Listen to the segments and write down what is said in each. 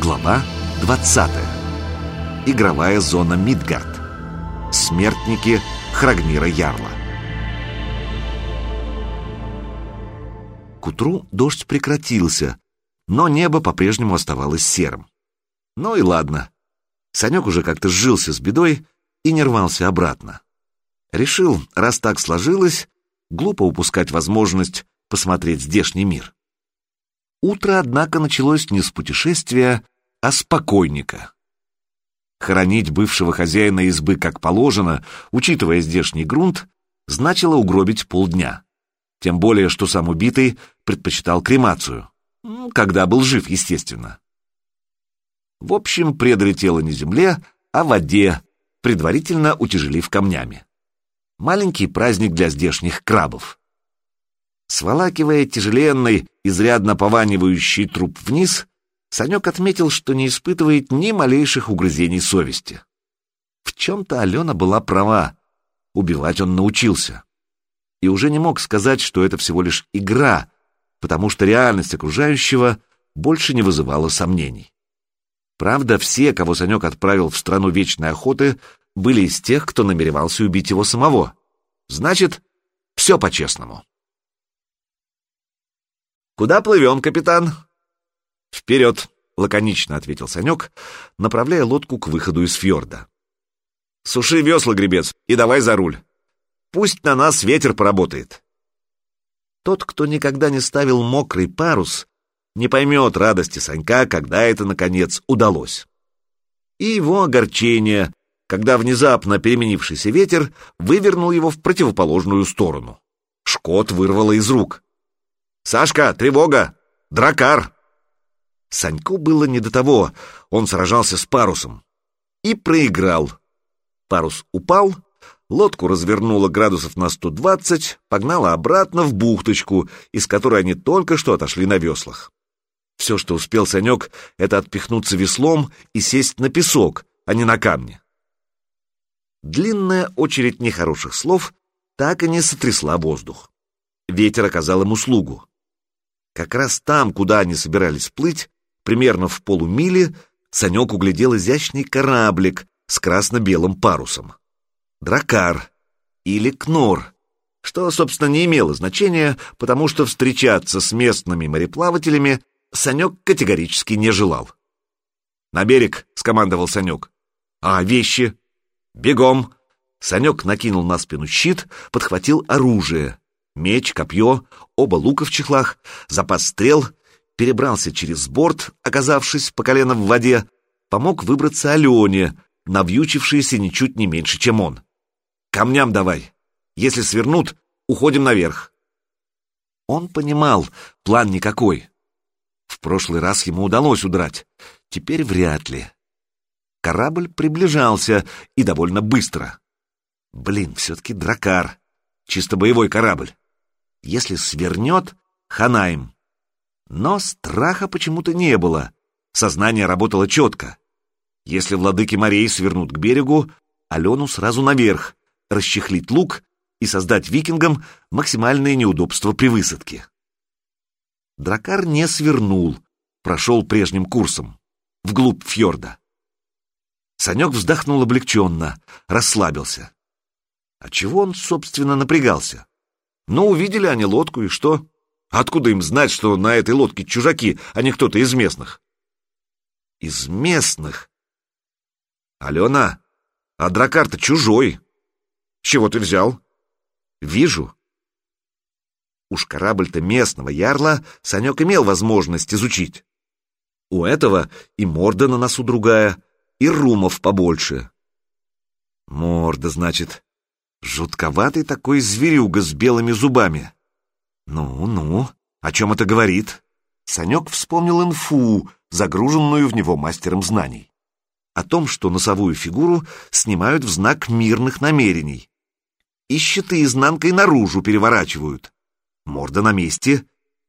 Глава 20. Игровая зона Мидгард. Смертники Храгмира Ярла. К утру дождь прекратился, но небо по-прежнему оставалось серым. Ну и ладно. Санек уже как-то сжился с бедой и не рвался обратно. Решил, раз так сложилось, глупо упускать возможность посмотреть здешний мир. Утро, однако, началось не с путешествия, а с покойника. Хоронить бывшего хозяина избы как положено, учитывая здешний грунт, значило угробить полдня. Тем более, что сам убитый предпочитал кремацию. Когда был жив, естественно. В общем, предали тело не земле, а воде, предварительно утяжелив камнями. Маленький праздник для здешних крабов. Сволакивая тяжеленный, изрядно пованивающий труп вниз, Санек отметил, что не испытывает ни малейших угрызений совести. В чем-то Алена была права. Убивать он научился. И уже не мог сказать, что это всего лишь игра, потому что реальность окружающего больше не вызывала сомнений. Правда, все, кого Санек отправил в страну вечной охоты, были из тех, кто намеревался убить его самого. Значит, все по-честному. «Куда плывем, капитан?» «Вперед!» — лаконично ответил Санек, направляя лодку к выходу из фьорда. «Суши весла, гребец, и давай за руль. Пусть на нас ветер поработает». Тот, кто никогда не ставил мокрый парус, не поймет радости Санька, когда это, наконец, удалось. И его огорчение, когда внезапно переменившийся ветер вывернул его в противоположную сторону. Шкот вырвало из рук. «Сашка, тревога! Дракар!» Саньку было не до того, он сражался с парусом. И проиграл. Парус упал, лодку развернуло градусов на 120, погнала обратно в бухточку, из которой они только что отошли на веслах. Все, что успел Санек, это отпихнуться веслом и сесть на песок, а не на камни. Длинная очередь нехороших слов так и не сотрясла воздух. Ветер оказал им услугу. Как раз там, куда они собирались плыть, примерно в полумиле, Санек углядел изящный кораблик с красно-белым парусом. Дракар или Кнор, что, собственно, не имело значения, потому что встречаться с местными мореплавателями Санек категорически не желал. «На берег!» — скомандовал Санек. «А вещи?» «Бегом!» Санек накинул на спину щит, подхватил оружие меч, копье, оба лука в чехлах, запас стрел, перебрался через борт, оказавшись по колено в воде, помог выбраться Алене, навьючившейся ничуть не меньше, чем он. «Камням давай! Если свернут, уходим наверх!» Он понимал, план никакой. В прошлый раз ему удалось удрать, теперь вряд ли. Корабль приближался и довольно быстро. Блин, все-таки дракар, чисто боевой корабль. Если свернет, хана им. Но страха почему-то не было. Сознание работало четко. Если владыки морей свернут к берегу, Алену сразу наверх, расчехлить лук и создать викингам максимальные неудобства при высадке. Дракар не свернул, прошел прежним курсом, вглубь фьорда. Санек вздохнул облегченно, расслабился. А чего он, собственно, напрягался? Ну, увидели они лодку, и что? Откуда им знать, что на этой лодке чужаки, а не кто-то из местных? Из местных? Алена, а дракар-то чужой. Чего ты взял? Вижу. Уж корабль-то местного ярла Санек имел возможность изучить. У этого и морда на носу другая, и румов побольше. Морда, значит, Жутковатый такой зверюга с белыми зубами. Ну-ну, о чем это говорит? Санек вспомнил инфу, загруженную в него мастером знаний. О том, что носовую фигуру снимают в знак мирных намерений. И щиты изнанкой наружу переворачивают. Морда на месте,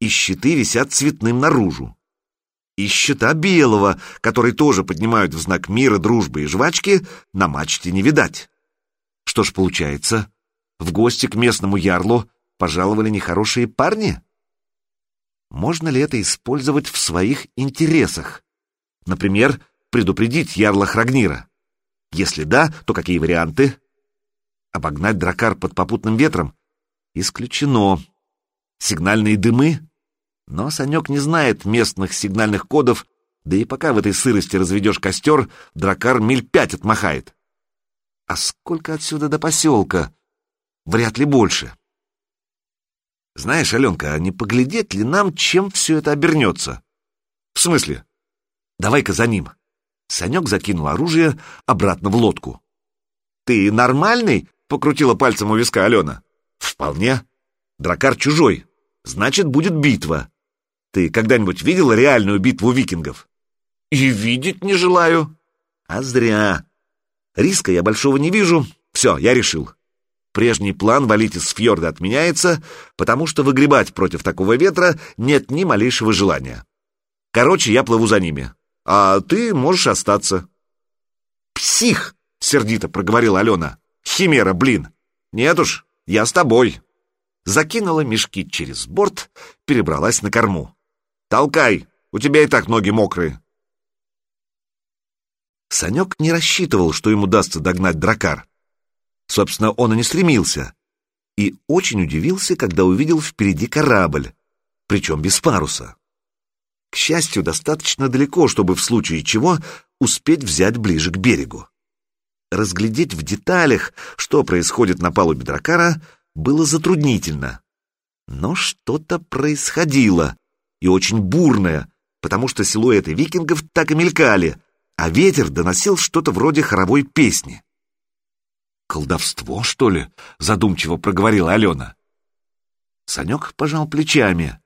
и щиты висят цветным наружу. И щита белого, который тоже поднимают в знак мира, дружбы и жвачки, на мачте не видать. Что ж получается, в гости к местному ярлу пожаловали нехорошие парни? Можно ли это использовать в своих интересах? Например, предупредить ярла Храгнира. Если да, то какие варианты? Обогнать дракар под попутным ветром? Исключено. Сигнальные дымы? Но Санек не знает местных сигнальных кодов, да и пока в этой сырости разведешь костер, дракар миль пять отмахает. А сколько отсюда до поселка? Вряд ли больше. Знаешь, Аленка, а не поглядеть ли нам, чем все это обернется? В смысле? Давай-ка за ним. Санек закинул оружие обратно в лодку. Ты нормальный? Покрутила пальцем у виска Алена. Вполне. Дракар чужой. Значит, будет битва. Ты когда-нибудь видела реальную битву викингов? И видеть не желаю. А зря. Риска я большого не вижу. Все, я решил. Прежний план валить из фьорда отменяется, потому что выгребать против такого ветра нет ни малейшего желания. Короче, я плыву за ними, а ты можешь остаться. «Псих!» — сердито проговорила Алена. «Химера, блин! Нет уж, я с тобой!» Закинула мешки через борт, перебралась на корму. «Толкай! У тебя и так ноги мокрые!» Санек не рассчитывал, что ему удастся догнать дракар. Собственно, он и не стремился. И очень удивился, когда увидел впереди корабль, причем без паруса. К счастью, достаточно далеко, чтобы в случае чего успеть взять ближе к берегу. Разглядеть в деталях, что происходит на палубе дракара, было затруднительно. Но что-то происходило, и очень бурное, потому что силуэты викингов так и мелькали, а ветер доносил что-то вроде хоровой песни. «Колдовство, что ли?» — задумчиво проговорила Алена. Санек пожал плечами.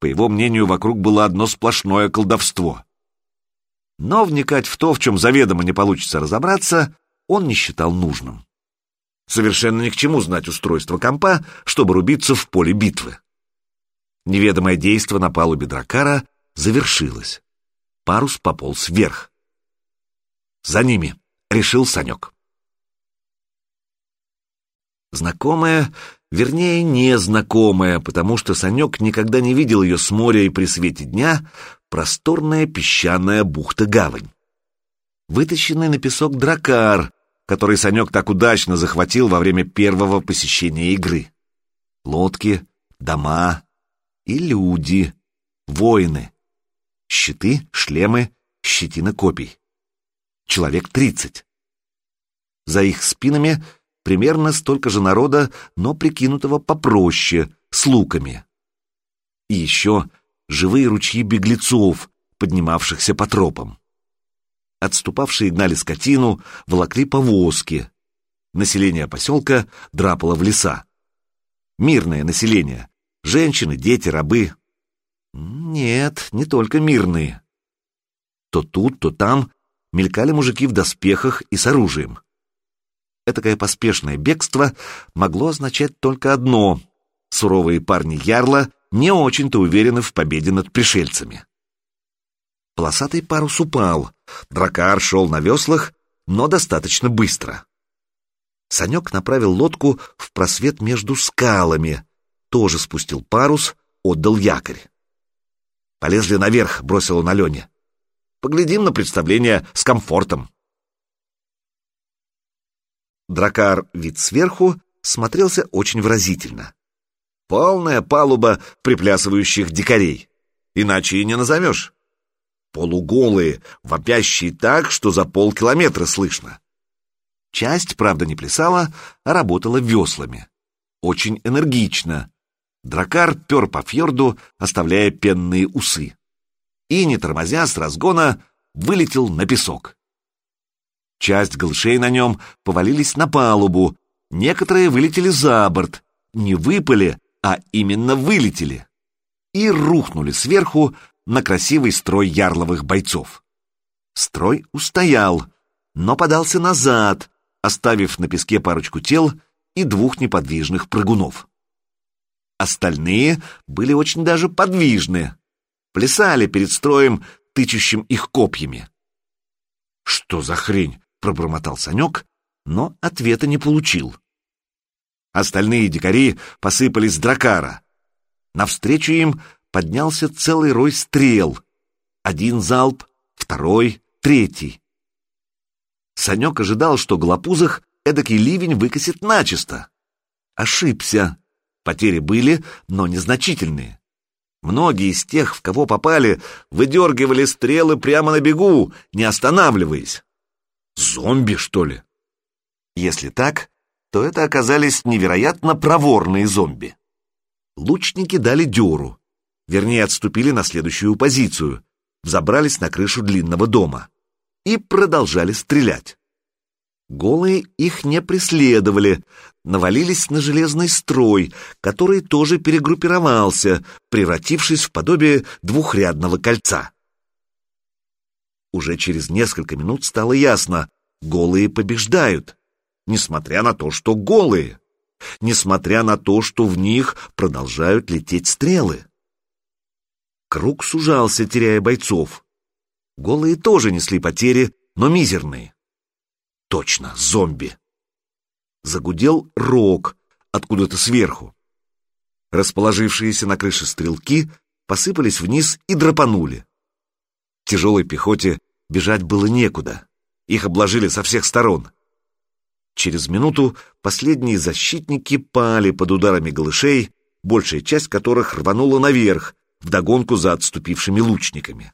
По его мнению, вокруг было одно сплошное колдовство. Но вникать в то, в чем заведомо не получится разобраться, он не считал нужным. Совершенно ни к чему знать устройство компа, чтобы рубиться в поле битвы. Неведомое действо на палубе дракара завершилось. Парус пополз вверх. «За ними!» — решил Санек. Знакомая, вернее, незнакомая, потому что Санек никогда не видел ее с моря и при свете дня, просторная песчаная бухта-гавань. Вытащенный на песок дракар, который Санек так удачно захватил во время первого посещения игры. Лодки, дома и люди, воины. Щиты, шлемы, щетина копий. Человек тридцать. За их спинами — примерно столько же народа, но прикинутого попроще, с луками. И еще живые ручьи беглецов, поднимавшихся по тропам. Отступавшие гнали скотину, волокли повозки. Население поселка драпало в леса. Мирное население. Женщины, дети, рабы. Нет, не только мирные. То тут, то там мелькали мужики в доспехах и с оружием. Этакое поспешное бегство могло означать только одно — суровые парни Ярла не очень-то уверены в победе над пришельцами. Полосатый парус упал, дракар шел на веслах, но достаточно быстро. Санек направил лодку в просвет между скалами, тоже спустил парус, отдал якорь. «Полезли наверх», — бросил он Алене. «Поглядим на представление с комфортом». Дракар, вид сверху, смотрелся очень выразительно. Полная палуба приплясывающих дикарей. Иначе и не назовешь. Полуголые, вопящие так, что за полкилометра слышно. Часть, правда, не плясала, а работала веслами. Очень энергично. Дракар пер по фьорду, оставляя пенные усы. И, не тормозя с разгона, вылетел на песок. Часть голышей на нем повалились на палубу, некоторые вылетели за борт, не выпали, а именно вылетели, и рухнули сверху на красивый строй ярловых бойцов. Строй устоял, но подался назад, оставив на песке парочку тел и двух неподвижных прыгунов. Остальные были очень даже подвижны, плясали перед строем, тычущим их копьями. «Что за хрень?» — пробормотал Санек, но ответа не получил. Остальные дикари посыпались с дракара. Навстречу им поднялся целый рой стрел. Один залп, второй, третий. Санек ожидал, что Голопузых эдакий ливень выкосит начисто. Ошибся. Потери были, но незначительные. Многие из тех, в кого попали, выдергивали стрелы прямо на бегу, не останавливаясь. Зомби, что ли? Если так, то это оказались невероятно проворные зомби. Лучники дали дёру, вернее, отступили на следующую позицию, взобрались на крышу длинного дома и продолжали стрелять. Голые их не преследовали, навалились на железный строй, который тоже перегруппировался, превратившись в подобие двухрядного кольца. Уже через несколько минут стало ясно, голые побеждают, несмотря на то, что голые, несмотря на то, что в них продолжают лететь стрелы. Круг сужался, теряя бойцов. Голые тоже несли потери, но мизерные. Точно, зомби. Загудел рог откуда-то сверху. Расположившиеся на крыше стрелки посыпались вниз и драпанули. Тяжелой пехоте бежать было некуда. Их обложили со всех сторон. Через минуту последние защитники пали под ударами голышей, большая часть которых рванула наверх, вдогонку за отступившими лучниками.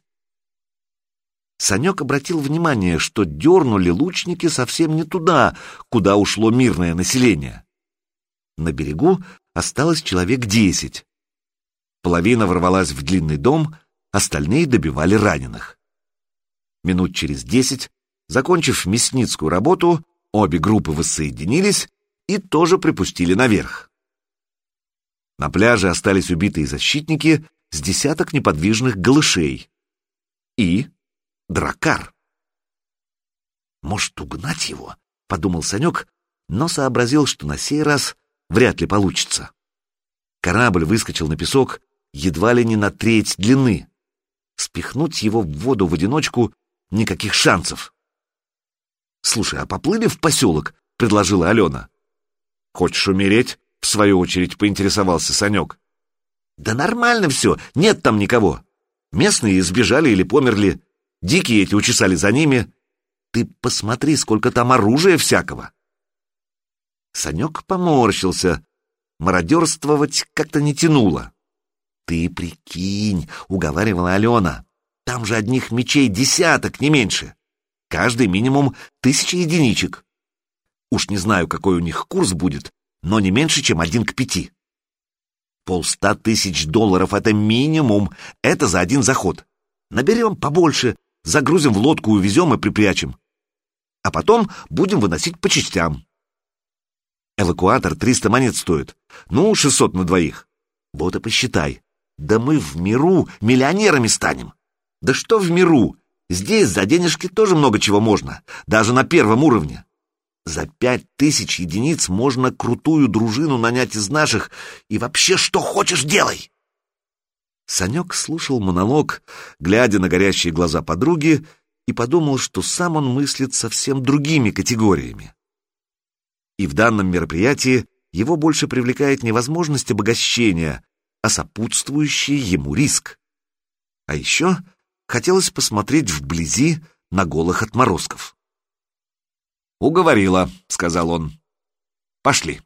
Санек обратил внимание, что дернули лучники совсем не туда, куда ушло мирное население. На берегу осталось человек десять. Половина ворвалась в длинный дом, остальные добивали раненых. Минут через десять, закончив мясницкую работу, обе группы воссоединились и тоже припустили наверх. На пляже остались убитые защитники с десяток неподвижных голышей. И дракар. «Может, угнать его?» — подумал Санек, но сообразил, что на сей раз вряд ли получится. Корабль выскочил на песок едва ли не на треть длины. Спихнуть его в воду в одиночку — никаких шансов. «Слушай, а поплыли в поселок?» — предложила Алена. «Хочешь умереть?» — в свою очередь поинтересовался Санек. «Да нормально все, нет там никого. Местные сбежали или померли. Дикие эти учесали за ними. Ты посмотри, сколько там оружия всякого!» Санек поморщился. Мародерствовать как-то не тянуло. «Ты прикинь», — уговаривала Алена, — «там же одних мечей десяток, не меньше. Каждый минимум тысяча единичек. Уж не знаю, какой у них курс будет, но не меньше, чем один к пяти. Полста тысяч долларов — это минимум, это за один заход. Наберем побольше, загрузим в лодку, увезем и припрячем. А потом будем выносить по частям. Эвакуатор 300 монет стоит, ну, 600 на двоих. Вот и посчитай. Да мы в миру миллионерами станем. Да что в миру? Здесь за денежки тоже много чего можно, даже на первом уровне. За пять тысяч единиц можно крутую дружину нанять из наших, и вообще что хочешь делай!» Санек слушал монолог, глядя на горящие глаза подруги, и подумал, что сам он мыслит совсем другими категориями. И в данном мероприятии его больше привлекает не возможность обогащения, а сопутствующий ему риск. А еще хотелось посмотреть вблизи на голых отморозков. «Уговорила», — сказал он. «Пошли».